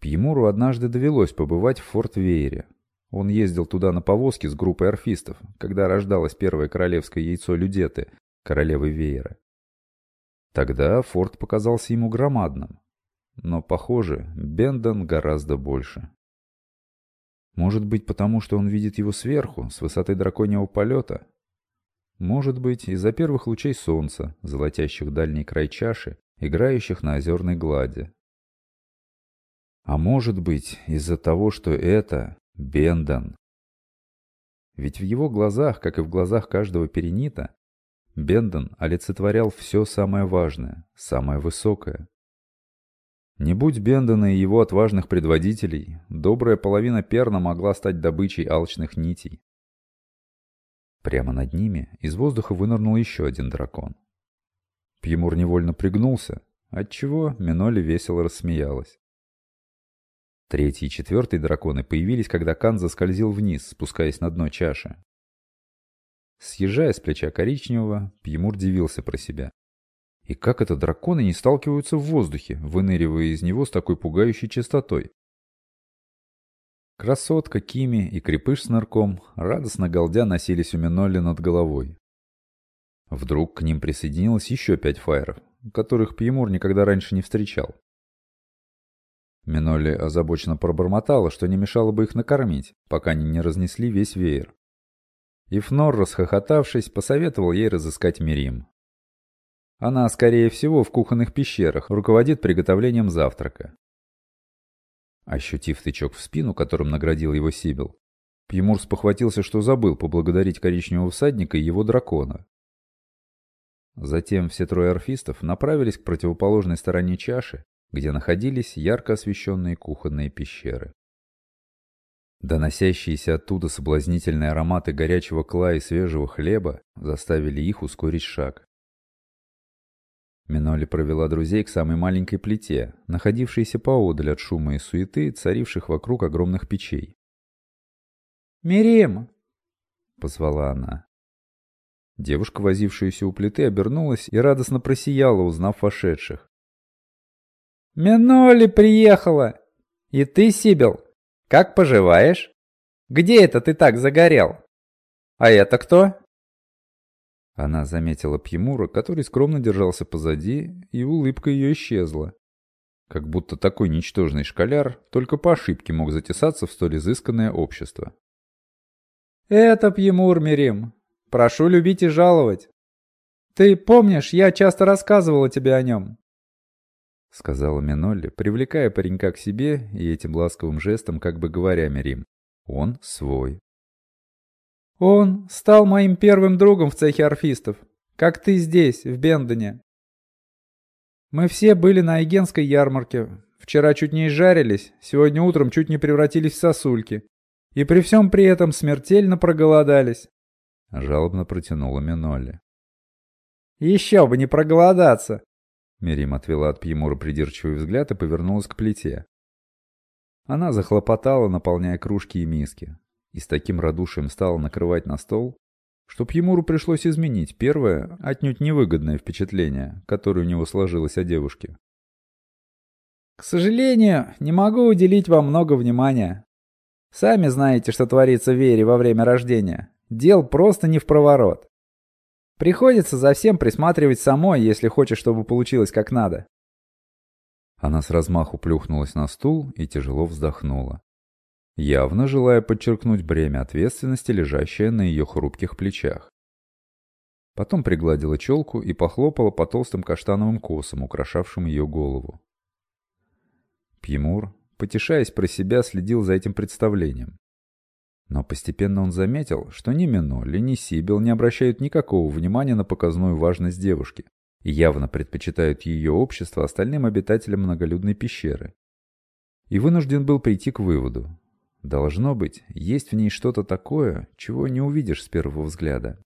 Пьемуру однажды довелось побывать в Форт Вейере. Он ездил туда на повозке с группой орфистов, когда рождалось первое королевское яйцо Людеты, королевы Веера. Тогда форт показался ему громадным. Но, похоже, Бендон гораздо больше. Может быть, потому что он видит его сверху, с высоты драконьего полета? Может быть, из-за первых лучей солнца, золотящих дальний край чаши, играющих на озерной глади. А может быть, из-за того, что это Бендон. Ведь в его глазах, как и в глазах каждого перенита, Бендон олицетворял все самое важное, самое высокое. Не будь Бендона и его отважных предводителей, добрая половина перна могла стать добычей алчных нитей. Прямо над ними из воздуха вынырнул еще один дракон. Пьемур невольно пригнулся, отчего Миноли весело рассмеялась. Третий и четвертый драконы появились, когда Кан заскользил вниз, спускаясь на дно чаши. Съезжая с плеча коричневого, Пьемур дивился про себя. И как это драконы не сталкиваются в воздухе, выныривая из него с такой пугающей частотой? Красотка, Кими и крепыш с нырком, радостно галдя, носились у Минолли над головой. Вдруг к ним присоединилось еще пять фаеров, которых Пьемур никогда раньше не встречал. Минолли озабоченно пробормотала, что не мешало бы их накормить, пока они не разнесли весь веер. И Фнор, расхохотавшись, посоветовал ей разыскать Мирим. Она, скорее всего, в кухонных пещерах руководит приготовлением завтрака. Ощутив тычок в спину, которым наградил его Сибил, Пьемур спохватился, что забыл поблагодарить коричневого всадника и его дракона. Затем все трое орфистов направились к противоположной стороне чаши, где находились ярко освещенные кухонные пещеры. Доносящиеся оттуда соблазнительные ароматы горячего кла и свежего хлеба заставили их ускорить шаг. Миноли провела друзей к самой маленькой плите, находившейся поодаль от шума и суеты, царивших вокруг огромных печей. «Мирим!» — позвала она. Девушка, возившаяся у плиты, обернулась и радостно просияла, узнав вошедших. «Миноли приехала! И ты, Сибил, как поживаешь? Где это ты так загорел? А это кто?» Она заметила Пьемура, который скромно держался позади, и улыбка ее исчезла. Как будто такой ничтожный школяр только по ошибке мог затесаться в столь изысканное общество. «Это Пьемур, Мирим. Прошу любить и жаловать. Ты помнишь, я часто рассказывала тебе о нем?» Сказала Минолли, привлекая паренька к себе и этим ласковым жестом как бы говоря Мирим. «Он свой». Он стал моим первым другом в цехе орфистов, как ты здесь, в Бендоне. Мы все были на Айгенской ярмарке. Вчера чуть не изжарились, сегодня утром чуть не превратились в сосульки. И при всем при этом смертельно проголодались. Жалобно протянула Минолли. Еще бы не проголодаться. Мирим отвела от Пьемура придирчивый взгляд и повернулась к плите. Она захлопотала, наполняя кружки и миски и с таким радушием стала накрывать на стол, что Пьемуру пришлось изменить первое, отнюдь невыгодное впечатление, которое у него сложилось о девушке. «К сожалению, не могу уделить вам много внимания. Сами знаете, что творится в Вере во время рождения. Дел просто не в проворот. Приходится за всем присматривать самой, если хочешь, чтобы получилось как надо». Она с размаху плюхнулась на стул и тяжело вздохнула явно желая подчеркнуть бремя ответственности, лежащее на ее хрупких плечах. Потом пригладила челку и похлопала по толстым каштановым косам, украшавшим ее голову. Пьемур, потешаясь про себя, следил за этим представлением. Но постепенно он заметил, что ни Минолли, ни Сибил не обращают никакого внимания на показную важность девушки и явно предпочитают ее общество остальным обитателям многолюдной пещеры. И вынужден был прийти к выводу, Должно быть, есть в ней что-то такое, чего не увидишь с первого взгляда.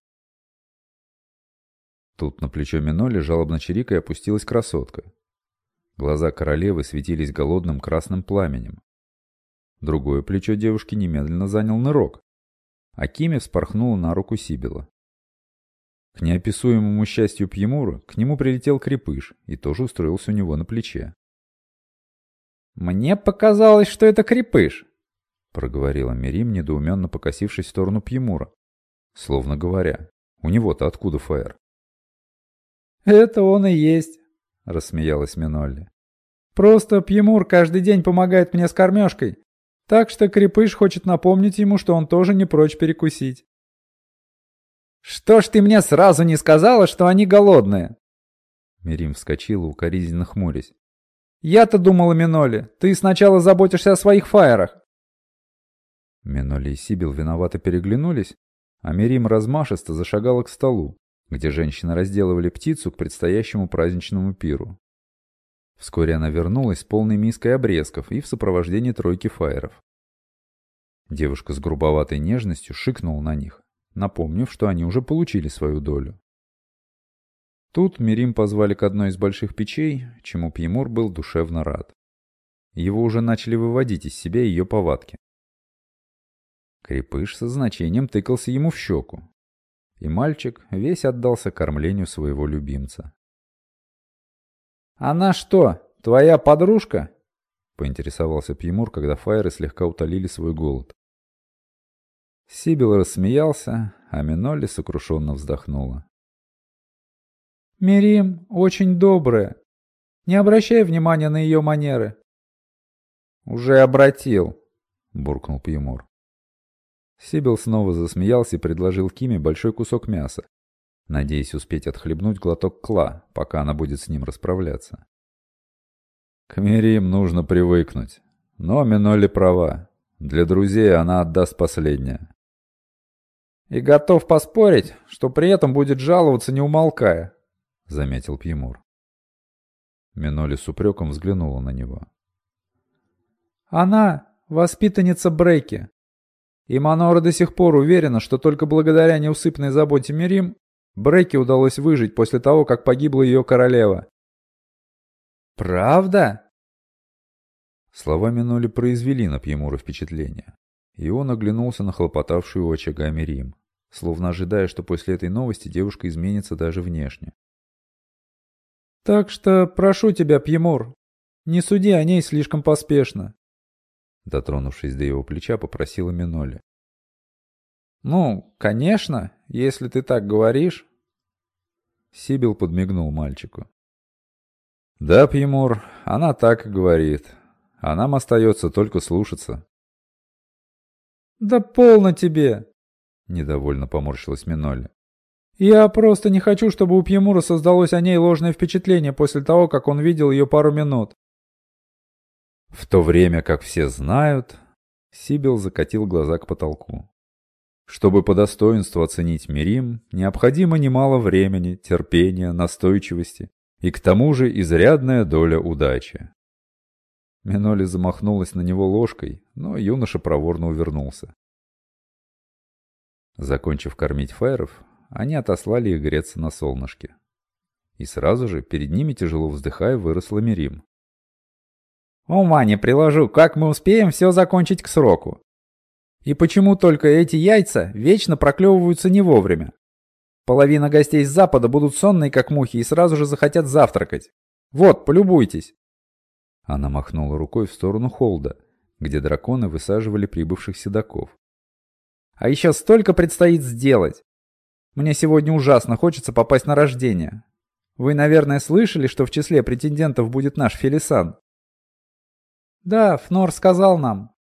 Тут на плечо Миноли жалобно чирикой опустилась красотка. Глаза королевы светились голодным красным пламенем. Другое плечо девушки немедленно занял нырок. А Кими вспорхнула на руку Сибила. К неописуемому счастью Пьемура к нему прилетел крепыш и тоже устроился у него на плече. «Мне показалось, что это крепыш», — проговорила Мирим, недоуменно покосившись в сторону Пьемура. Словно говоря, у него-то откуда фаер? «Это он и есть», — рассмеялась Минолли. «Просто Пьемур каждый день помогает мне с кормежкой, так что крепыш хочет напомнить ему, что он тоже не прочь перекусить». «Что ж ты мне сразу не сказала, что они голодные?» Мирим вскочила, укоризненно хмурясь. «Я-то думала, Миноли, ты сначала заботишься о своих фаерах». Миноли и Сибил виновато переглянулись, а Мирим размашисто зашагала к столу, где женщины разделывали птицу к предстоящему праздничному пиру. Вскоре она вернулась с полной миской обрезков и в сопровождении тройки фаеров. Девушка с грубоватой нежностью шикнула на них, напомнив, что они уже получили свою долю. Тут Мирим позвали к одной из больших печей, чему Пьемур был душевно рад. Его уже начали выводить из себя ее повадки. Крепыш со значением тыкался ему в щеку, и мальчик весь отдался кормлению своего любимца. «Она что, твоя подружка?» — поинтересовался Пьемур, когда фаеры слегка утолили свой голод. Сибил рассмеялся, а Минолли сокрушенно вздохнула. «Мирим очень добрая. Не обращай внимания на ее манеры». «Уже обратил», — буркнул Пьемур. Сибил снова засмеялся и предложил Киме большой кусок мяса, надеясь успеть отхлебнуть глоток кла, пока она будет с ним расправляться. К Мирим нужно привыкнуть. Но Миноли права. Для друзей она отдаст последнее. «И готов поспорить, что при этом будет жаловаться, не умолкая», — заметил Пьемур. Миноли с упреком взглянула на него. «Она воспитанница Брейки. И Манора до сих пор уверена, что только благодаря неусыпной заботе Мирим Брейке удалось выжить после того, как погибла ее королева. «Правда?» Слова Миноли произвели на Пьемура впечатление, и он оглянулся на хлопотавшую у очага Мирим, словно ожидая, что после этой новости девушка изменится даже внешне. «Так что прошу тебя, Пьемур, не суди о ней слишком поспешно. Дотронувшись до его плеча, попросила Миноли. «Ну, конечно, если ты так говоришь». Сибил подмигнул мальчику. «Да, Пьемур, она так и говорит. А нам остается только слушаться». «Да полно тебе!» — недовольно поморщилась Миноли. «Я просто не хочу, чтобы у Пьемура создалось о ней ложное впечатление после того, как он видел ее пару минут. В то время как все знают, Сибил закатил глаза к потолку. Чтобы по достоинству оценить Мирим, необходимо немало времени, терпения, настойчивости и к тому же изрядная доля удачи. Миноли замахнулась на него ложкой, но юноша проворно увернулся. Закончив кормить фаеров, они отослали их греться на солнышке. И сразу же перед ними, тяжело вздыхая, выросла Мирим. Ума не приложу, как мы успеем все закончить к сроку. И почему только эти яйца вечно проклевываются не вовремя? Половина гостей с запада будут сонные, как мухи, и сразу же захотят завтракать. Вот, полюбуйтесь. Она махнула рукой в сторону холда, где драконы высаживали прибывших седаков. А еще столько предстоит сделать. Мне сегодня ужасно хочется попасть на рождение. Вы, наверное, слышали, что в числе претендентов будет наш Фелисан. «Да, Фнор сказал нам.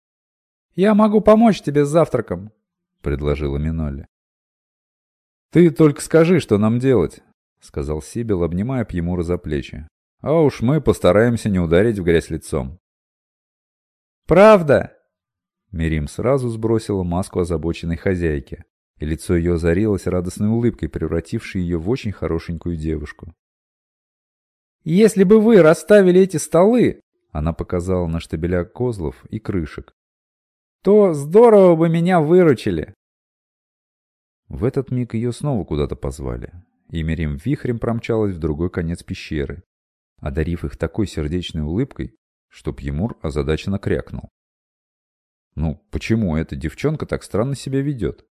Я могу помочь тебе с завтраком», — предложила Миноли. «Ты только скажи, что нам делать», — сказал Сибил, обнимая Пьемура за плечи. «А уж мы постараемся не ударить в грязь лицом». «Правда?» Мирим сразу сбросила маску озабоченной хозяйки, и лицо ее озарилось радостной улыбкой, превратившей ее в очень хорошенькую девушку. «Если бы вы расставили эти столы, она показала на штабеля козлов и крышек. «То здорово бы меня выручили!» В этот миг ее снова куда-то позвали, и Мерим вихрем промчалась в другой конец пещеры, одарив их такой сердечной улыбкой, что Пьемур озадаченно крякнул. Ну, почему эта девчонка так странно себя ведет?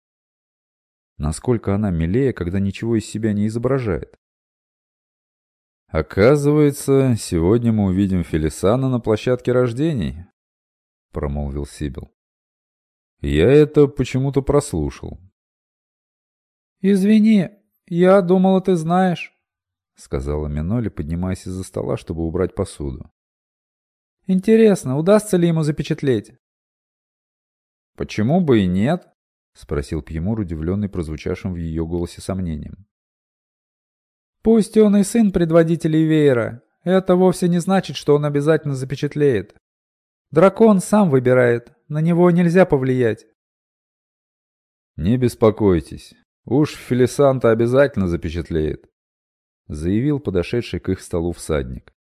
Насколько она милее, когда ничего из себя не изображает? «Оказывается, сегодня мы увидим Фелисана на площадке рождений», — промолвил Сибил. «Я это почему-то прослушал». «Извини, я думала, ты знаешь», — сказала Миноли, поднимаясь из-за стола, чтобы убрать посуду. «Интересно, удастся ли ему запечатлеть?» «Почему бы и нет?» — спросил Пьемур, удивленный прозвучавшим в ее голосе сомнением. Пусть он и сын предводителей веера, это вовсе не значит, что он обязательно запечатлеет. Дракон сам выбирает, на него нельзя повлиять. «Не беспокойтесь, уж Фелисанта обязательно запечатлеет», — заявил подошедший к их столу всадник.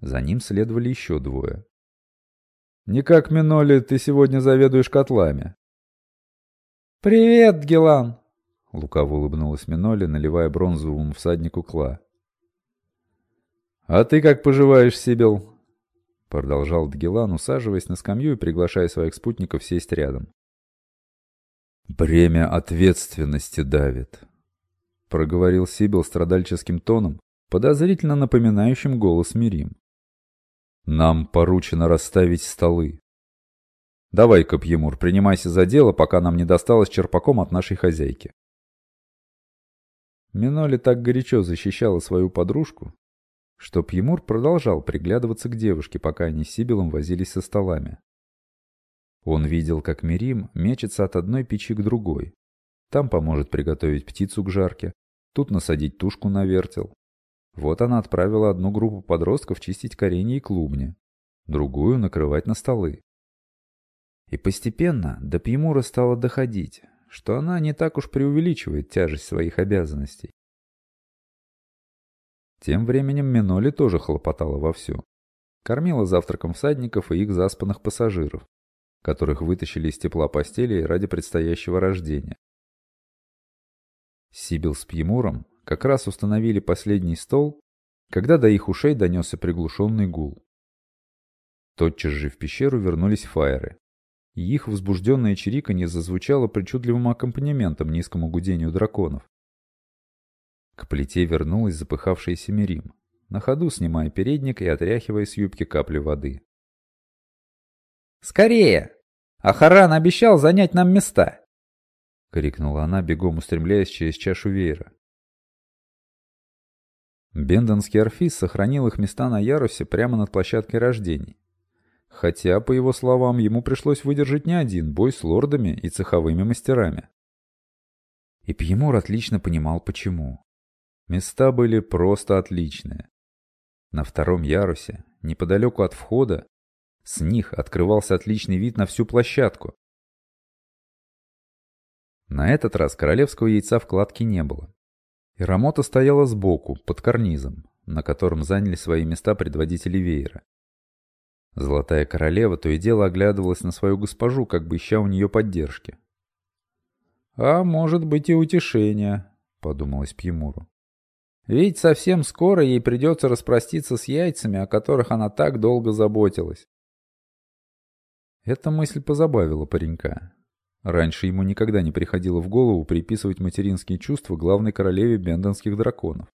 За ним следовали еще двое. «Не как Миноли, ты сегодня заведуешь котлами». «Привет, Гелан!» Лукаво улыбнулась Миноли, наливая бронзовому всаднику кла. «А ты как поживаешь, Сибил?» Продолжал Дгелан, усаживаясь на скамью и приглашая своих спутников сесть рядом. «Бремя ответственности давит», — проговорил Сибил страдальческим тоном, подозрительно напоминающим голос Мирим. «Нам поручено расставить столы. Давай-ка, Пьемур, принимайся за дело, пока нам не досталось черпаком от нашей хозяйки». Миноли так горячо защищала свою подружку, что Пьемур продолжал приглядываться к девушке, пока они с Сибилом возились со столами. Он видел, как Мирим мечется от одной печи к другой. Там поможет приготовить птицу к жарке, тут насадить тушку на вертел. Вот она отправила одну группу подростков чистить коренья и клубни, другую накрывать на столы. И постепенно до Пьемура стало доходить, что она не так уж преувеличивает тяжесть своих обязанностей. Тем временем Миноли тоже хлопотала вовсю. Кормила завтраком всадников и их заспанных пассажиров, которых вытащили из тепла постели ради предстоящего рождения. Сибил с Пьемуром как раз установили последний стол, когда до их ушей донесся приглушенный гул. Тотчас же в пещеру вернулись фаеры, и их возбужденное чириканье зазвучало причудливым аккомпанементом низкому гудению драконов. К плите вернулась запыхавшаяся Мирим, на ходу снимая передник и отряхивая с юбки капли воды. «Скорее! Ахаран обещал занять нам места!» — крикнула она, бегом устремляясь через чашу веера. Бендонский орфис сохранил их места на ярусе прямо над площадкой рождений. Хотя, по его словам, ему пришлось выдержать не один бой с лордами и цеховыми мастерами. И Пьемур отлично понимал, почему. Места были просто отличные. На втором ярусе, неподалеку от входа, с них открывался отличный вид на всю площадку. На этот раз королевского яйца в кладке не было. И Рамота стояла сбоку, под карнизом, на котором заняли свои места предводители веера. Золотая королева то и дело оглядывалась на свою госпожу, как бы ища у нее поддержки. «А может быть и утешение», — подумалось Пьемуру. «Ведь совсем скоро ей придется распроститься с яйцами, о которых она так долго заботилась». Эта мысль позабавила паренька. Раньше ему никогда не приходило в голову приписывать материнские чувства главной королеве бендонских драконов.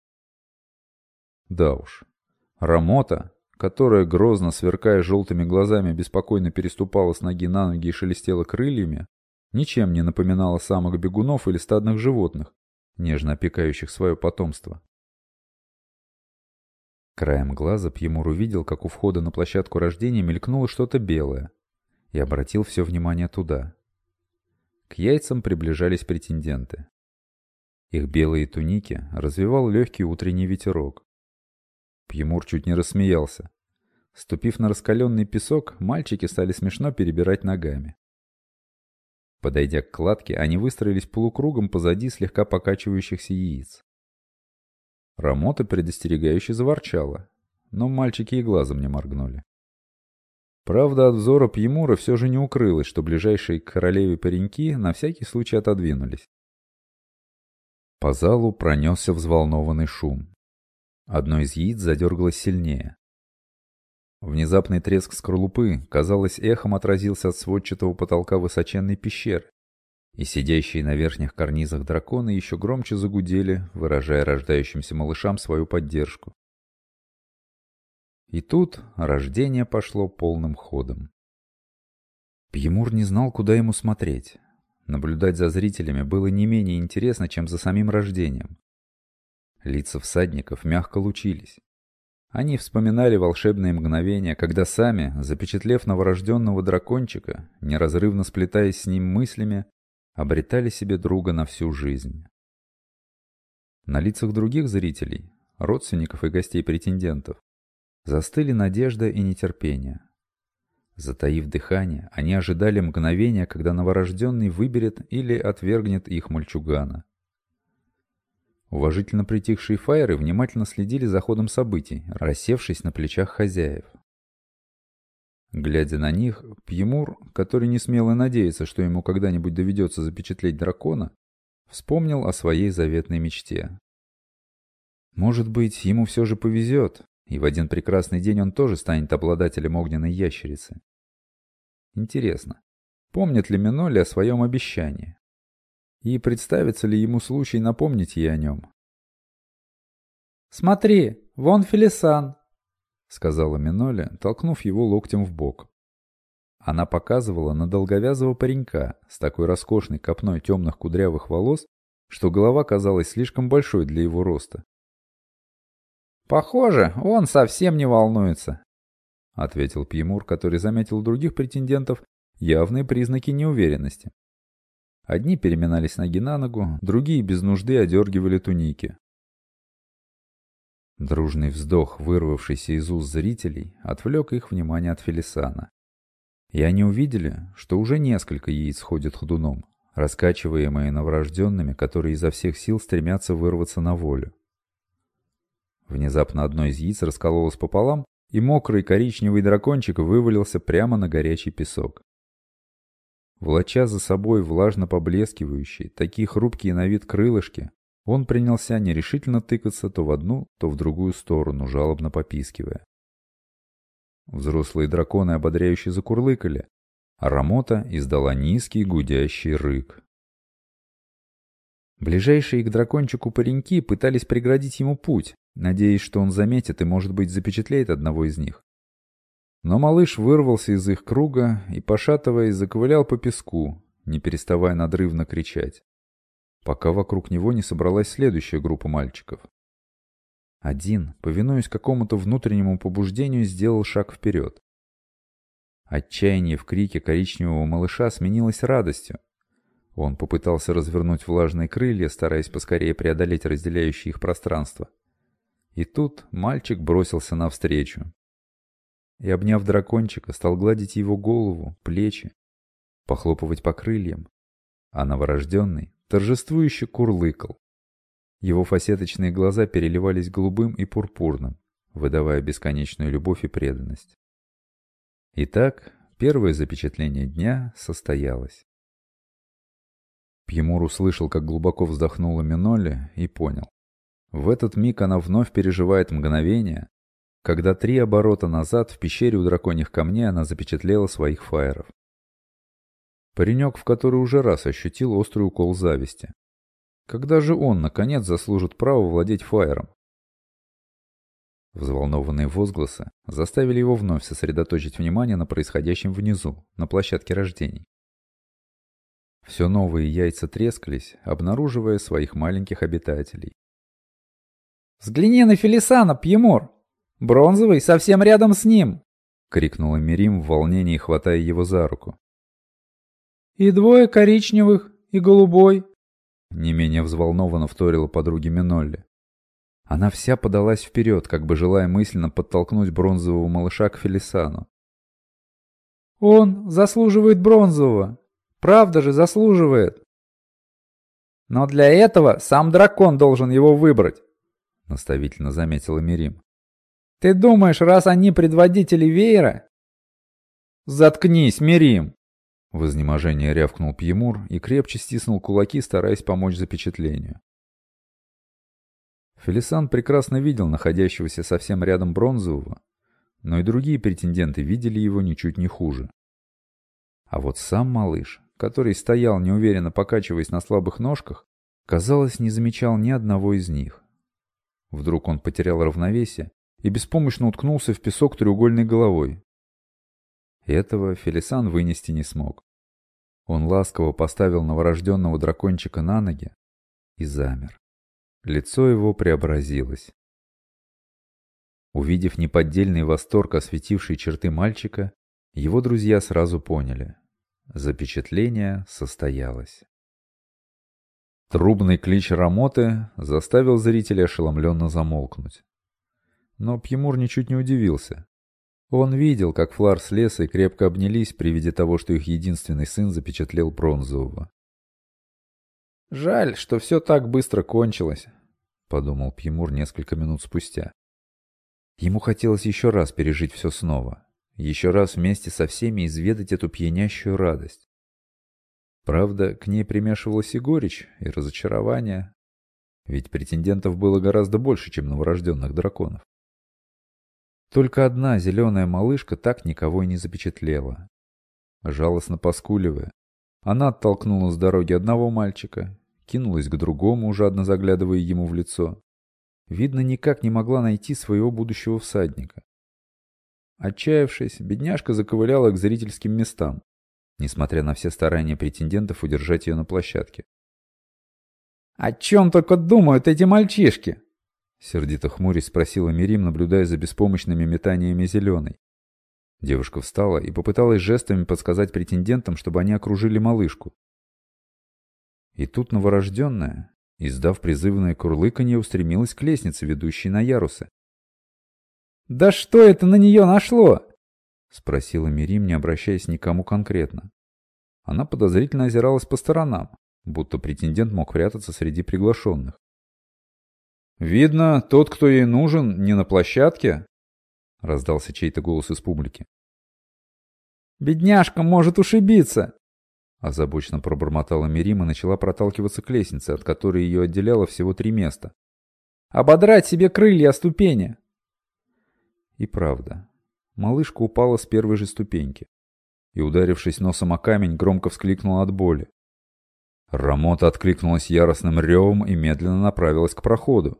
Да уж, Рамота, которая, грозно сверкая желтыми глазами, беспокойно переступала с ноги на ноги и шелестела крыльями, ничем не напоминала самых бегунов или стадных животных, нежно опекающих свое потомство. Краем глаза Пьемур увидел, как у входа на площадку рождения мелькнуло что-то белое, и обратил все внимание туда. К яйцам приближались претенденты. Их белые туники развивал легкий утренний ветерок. Пьемур чуть не рассмеялся. Ступив на раскаленный песок, мальчики стали смешно перебирать ногами. Подойдя к кладке, они выстроились полукругом позади слегка покачивающихся яиц. Рамота предостерегающе заворчала, но мальчики и глазом не моргнули. Правда, от взора Пьемура все же не укрылось, что ближайшие к королеве пареньки на всякий случай отодвинулись. По залу пронесся взволнованный шум. Одно из яиц задергалось сильнее. Внезапный треск скорлупы, казалось, эхом отразился от сводчатого потолка высоченной пещеры, и сидящие на верхних карнизах драконы еще громче загудели, выражая рождающимся малышам свою поддержку. И тут рождение пошло полным ходом. Пьемур не знал, куда ему смотреть. Наблюдать за зрителями было не менее интересно, чем за самим рождением. Лица всадников мягко лучились. Они вспоминали волшебные мгновения, когда сами, запечатлев новорожденного дракончика, неразрывно сплетаясь с ним мыслями, обретали себе друга на всю жизнь. На лицах других зрителей, родственников и гостей претендентов, застыли надежда и нетерпение. Затаив дыхание, они ожидали мгновения, когда новорожденный выберет или отвергнет их мальчугана. Уважительно притихшие фаеры внимательно следили за ходом событий, рассевшись на плечах хозяев. Глядя на них, Пьемур, который не смел и надеяться, что ему когда-нибудь доведется запечатлеть дракона, вспомнил о своей заветной мечте. Может быть, ему все же повезет, и в один прекрасный день он тоже станет обладателем огненной ящерицы. Интересно, помнит ли Миноли о своем обещании? И представится ли ему случай напомнить ей о нем? «Смотри, вон Фелисан», — сказала Миноли, толкнув его локтем в бок. Она показывала на долговязого паренька с такой роскошной копной темных кудрявых волос, что голова казалась слишком большой для его роста. «Похоже, он совсем не волнуется», — ответил Пьемур, который заметил у других претендентов явные признаки неуверенности. Одни переминались ноги на ногу, другие без нужды одергивали туники. Дружный вздох, вырвавшийся из уст зрителей, отвлек их внимание от Фелисана. И они увидели, что уже несколько яиц ходят ходуном, раскачиваемые новорожденными, которые изо всех сил стремятся вырваться на волю. Внезапно одно из яиц раскололось пополам, и мокрый коричневый дракончик вывалился прямо на горячий песок. Влача за собой влажно поблескивающие, такие хрупкие на вид крылышки, он принялся нерешительно тыкаться то в одну, то в другую сторону, жалобно попискивая. Взрослые драконы ободряюще закурлыкали, а Рамота издала низкий гудящий рык. Ближайшие к дракончику пареньки пытались преградить ему путь, надеясь, что он заметит и, может быть, запечатлеет одного из них. Но малыш вырвался из их круга и, пошатываясь, заковылял по песку, не переставая надрывно кричать, пока вокруг него не собралась следующая группа мальчиков. Один, повинуясь какому-то внутреннему побуждению, сделал шаг вперед. Отчаяние в крике коричневого малыша сменилось радостью. Он попытался развернуть влажные крылья, стараясь поскорее преодолеть разделяющее их пространство. И тут мальчик бросился навстречу. И, обняв дракончика, стал гладить его голову, плечи, похлопывать по крыльям. А новорожденный торжествующе курлыкал. Его фасеточные глаза переливались голубым и пурпурным, выдавая бесконечную любовь и преданность. Итак, первое запечатление дня состоялось. Пьемур услышал, как глубоко вздохнула Миноли, и понял. В этот миг она вновь переживает мгновение, когда три оборота назад в пещере у драконьих камней она запечатлела своих фаеров. Паренек в который уже раз ощутил острый укол зависти. Когда же он, наконец, заслужит право владеть фаером? Взволнованные возгласы заставили его вновь сосредоточить внимание на происходящем внизу, на площадке рождений. Все новые яйца трескались, обнаруживая своих маленьких обитателей. «Взгляни на Фелисана, Пьемур! Бронзовый совсем рядом с ним!» — крикнула Мирим в волнении, хватая его за руку. «И двое коричневых, и голубой!» Не менее взволнованно вторила подруге Минолли. Она вся подалась вперед, как бы желая мысленно подтолкнуть бронзового малыша к Фелисану. «Он заслуживает бронзового! Правда же заслуживает!» «Но для этого сам дракон должен его выбрать!» наставительно заметила Мирим. «Ты думаешь, раз они предводители веера?» «Заткнись, Мирим!» В изнеможении рявкнул Пьемур и крепче стиснул кулаки, стараясь помочь запечатлению. Фелисан прекрасно видел находящегося совсем рядом бронзового, но и другие претенденты видели его ничуть не хуже. А вот сам малыш, который стоял неуверенно покачиваясь на слабых ножках, казалось, не замечал ни одного из них. Вдруг он потерял равновесие и беспомощно уткнулся в песок треугольной головой. Этого Фелисан вынести не смог. Он ласково поставил новорожденного дракончика на ноги и замер. Лицо его преобразилось. Увидев неподдельный восторг, осветивший черты мальчика, его друзья сразу поняли. Запечатление состоялось. Трубный клич Рамоты заставил зрителя ошеломленно замолкнуть. Но Пьемур ничуть не удивился. Он видел, как Флар с Лесой крепко обнялись при виде того, что их единственный сын запечатлел бронзового. «Жаль, что все так быстро кончилось», — подумал Пьемур несколько минут спустя. Ему хотелось еще раз пережить все снова, еще раз вместе со всеми изведать эту пьянящую радость. Правда, к ней примешивалась и горечь, и разочарование. Ведь претендентов было гораздо больше, чем новорожденных драконов. Только одна зеленая малышка так никого и не запечатлела. Жалостно поскуливая, она оттолкнула с дороги одного мальчика, кинулась к другому, жадно заглядывая ему в лицо. Видно, никак не могла найти своего будущего всадника. Отчаявшись, бедняжка заковыляла к зрительским местам несмотря на все старания претендентов удержать ее на площадке. «О чем только думают эти мальчишки?» Сердито хмурясь спросила Мирим, наблюдая за беспомощными метаниями зеленой. Девушка встала и попыталась жестами подсказать претендентам, чтобы они окружили малышку. И тут новорожденная, издав призывное курлыканье, устремилась к лестнице, ведущей на ярусы. «Да что это на нее нашло?» — спросила Мирим, не обращаясь никому конкретно. Она подозрительно озиралась по сторонам, будто претендент мог прятаться среди приглашенных. «Видно, тот, кто ей нужен, не на площадке?» — раздался чей-то голос из публики. «Бедняжка может ушибиться!» Озабоченно пробормотала Мирим и начала проталкиваться к лестнице, от которой ее отделяло всего три места. «Ободрать себе крылья о ступени!» И правда, Малышка упала с первой же ступеньки и, ударившись носом о камень, громко вскликнула от боли. Рамота откликнулась яростным ревом и медленно направилась к проходу.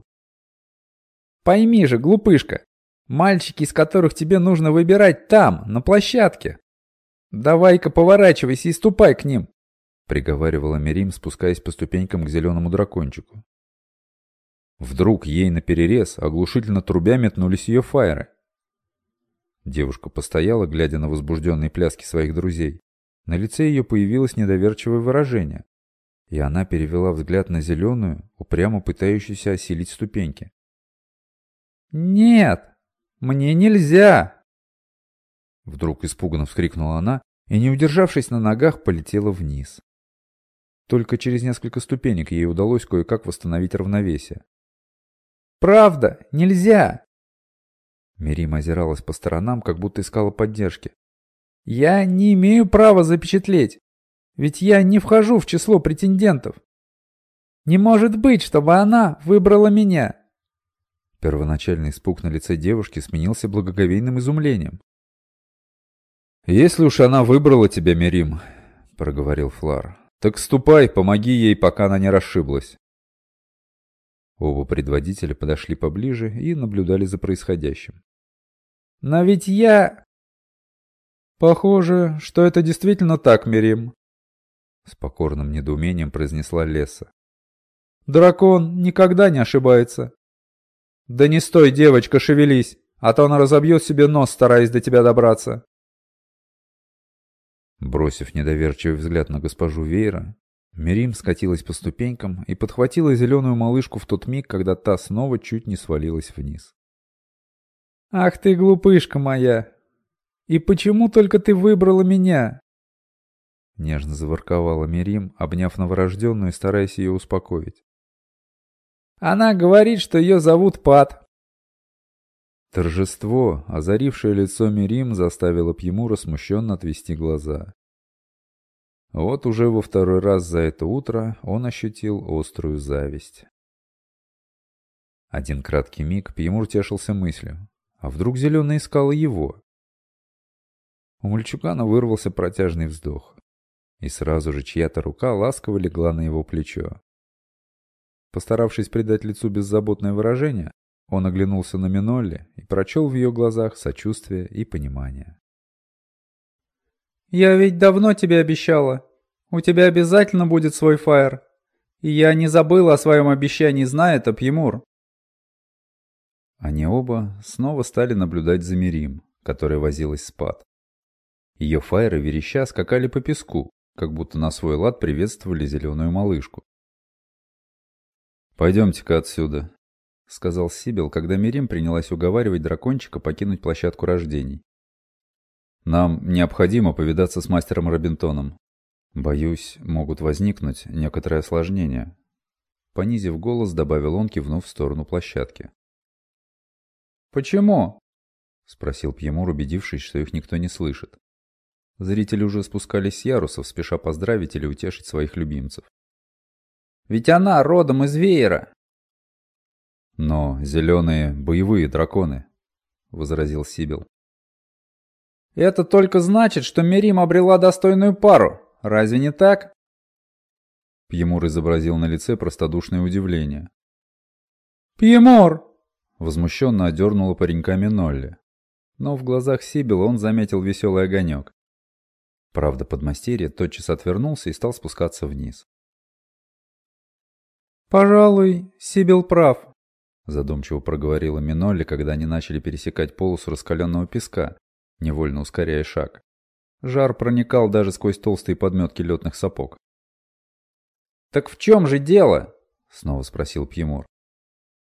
«Пойми же, глупышка, мальчики, из которых тебе нужно выбирать там, на площадке. Давай-ка поворачивайся и ступай к ним», — приговаривала Мирим, спускаясь по ступенькам к зеленому дракончику. Вдруг ей наперерез, оглушительно трубя метнулись ее фаеры. Девушка постояла, глядя на возбужденные пляски своих друзей. На лице ее появилось недоверчивое выражение, и она перевела взгляд на зеленую, упрямо пытающуюся осилить ступеньки. «Нет, мне нельзя!» Вдруг испуганно вскрикнула она и, не удержавшись на ногах, полетела вниз. Только через несколько ступенек ей удалось кое-как восстановить равновесие. «Правда, нельзя!» Мирим озиралась по сторонам, как будто искала поддержки. «Я не имею права запечатлеть, ведь я не вхожу в число претендентов. Не может быть, чтобы она выбрала меня!» Первоначальный испуг на лице девушки сменился благоговейным изумлением. «Если уж она выбрала тебя, Мирим», — проговорил Флар, — «так ступай, помоги ей, пока она не расшиблась». Оба предводителя подошли поближе и наблюдали за происходящим. Но ведь я... Похоже, что это действительно так, Мирим. С покорным недоумением произнесла Леса. Дракон никогда не ошибается. Да не стой, девочка, шевелись, а то она разобьет себе нос, стараясь до тебя добраться. Бросив недоверчивый взгляд на госпожу Вейра, Мирим скатилась по ступенькам и подхватила зеленую малышку в тот миг, когда та снова чуть не свалилась вниз. «Ах ты, глупышка моя! И почему только ты выбрала меня?» Нежно заворковала Мирим, обняв новорожденную и стараясь ее успокоить. «Она говорит, что ее зовут Пат». Торжество, озарившее лицо Мирим, заставило Пьемура смущенно отвести глаза. Вот уже во второй раз за это утро он ощутил острую зависть. Один краткий миг Пьемур тешился мыслью. А вдруг зеленый искала его? У мальчугана вырвался протяжный вздох. И сразу же чья-то рука ласково легла на его плечо. Постаравшись придать лицу беззаботное выражение, Он оглянулся на Минолли и прочел в ее глазах сочувствие и понимание. «Я ведь давно тебе обещала. У тебя обязательно будет свой фаер. И я не забыла о своем обещании, зная это, Пьемур». Они оба снова стали наблюдать за Мирим, которая возилась с Пат. Ее фаеры вереща скакали по песку, как будто на свой лад приветствовали зеленую малышку. «Пойдемте-ка отсюда», — сказал Сибил, когда Мирим принялась уговаривать дракончика покинуть площадку рождений. «Нам необходимо повидаться с мастером Робинтоном. Боюсь, могут возникнуть некоторые осложнения». Понизив голос, добавил он, кивнув в сторону площадки. «Почему?» — спросил Пьемур, убедившись, что их никто не слышит. Зрители уже спускались с ярусов, спеша поздравить или утешить своих любимцев. Ведь она родом из веера. Но зеленые боевые драконы, возразил Сибил. Это только значит, что Мерим обрела достойную пару. Разве не так? Пьемур изобразил на лице простодушное удивление. «Пьемур!» Возмущенно одернула пареньками Нолли. Но в глазах Сибила он заметил веселый огонек. Правда, подмастерье тотчас отвернулся и стал спускаться вниз. «Пожалуй, Сибил прав», — задумчиво проговорила Минолли, когда они начали пересекать полосу раскаленного песка, невольно ускоряя шаг. Жар проникал даже сквозь толстые подметки летных сапог. «Так в чем же дело?» — снова спросил Пьемур.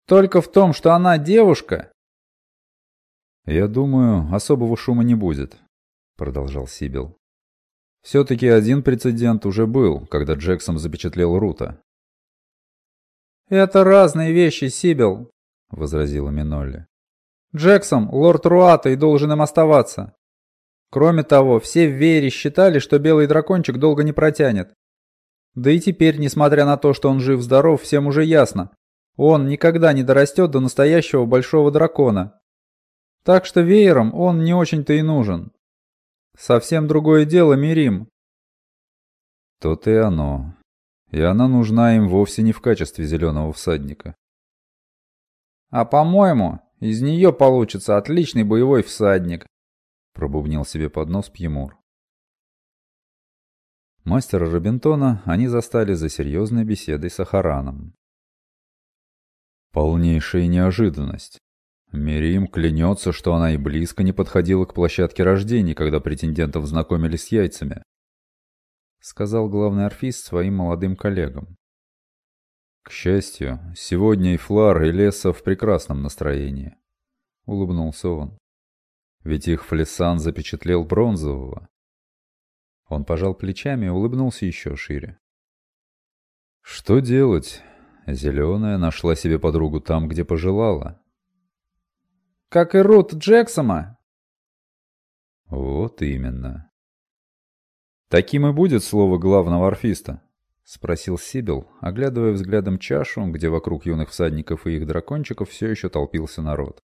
«Только в том, что она девушка?» «Я думаю, особого шума не будет», — продолжал Сибил. «Все-таки один прецедент уже был, когда Джексон запечатлел Рута. «Это разные вещи, Сибил», — возразила Минолли. «Джексон — лорд Руата и должен им оставаться. Кроме того, все в Веере считали, что белый дракончик долго не протянет. Да и теперь, несмотря на то, что он жив-здоров, всем уже ясно. Он никогда не дорастет до настоящего большого дракона. Так что веером он не очень-то и нужен. Совсем другое дело Мирим. То-то и оно. И она нужна им вовсе не в качестве зеленого всадника. «А по-моему, из нее получится отличный боевой всадник», пробубнил себе под нос Пьемур. Мастера Робинтона они застали за серьезной беседой с Ахараном. Полнейшая неожиданность. Мирим клянется, что она и близко не подходила к площадке рождений, когда претендентов знакомились с яйцами. — сказал главный орфист своим молодым коллегам. «К счастью, сегодня и Флар, и Леса в прекрасном настроении», — улыбнулся он. «Ведь их Флессан запечатлел бронзового». Он пожал плечами и улыбнулся еще шире. «Что делать? Зеленая нашла себе подругу там, где пожелала». «Как и Рут Джексома?» «Вот именно», «Таким и будет слово главного орфиста?» — спросил Сибил, оглядывая взглядом чашу, где вокруг юных всадников и их дракончиков все еще толпился народ.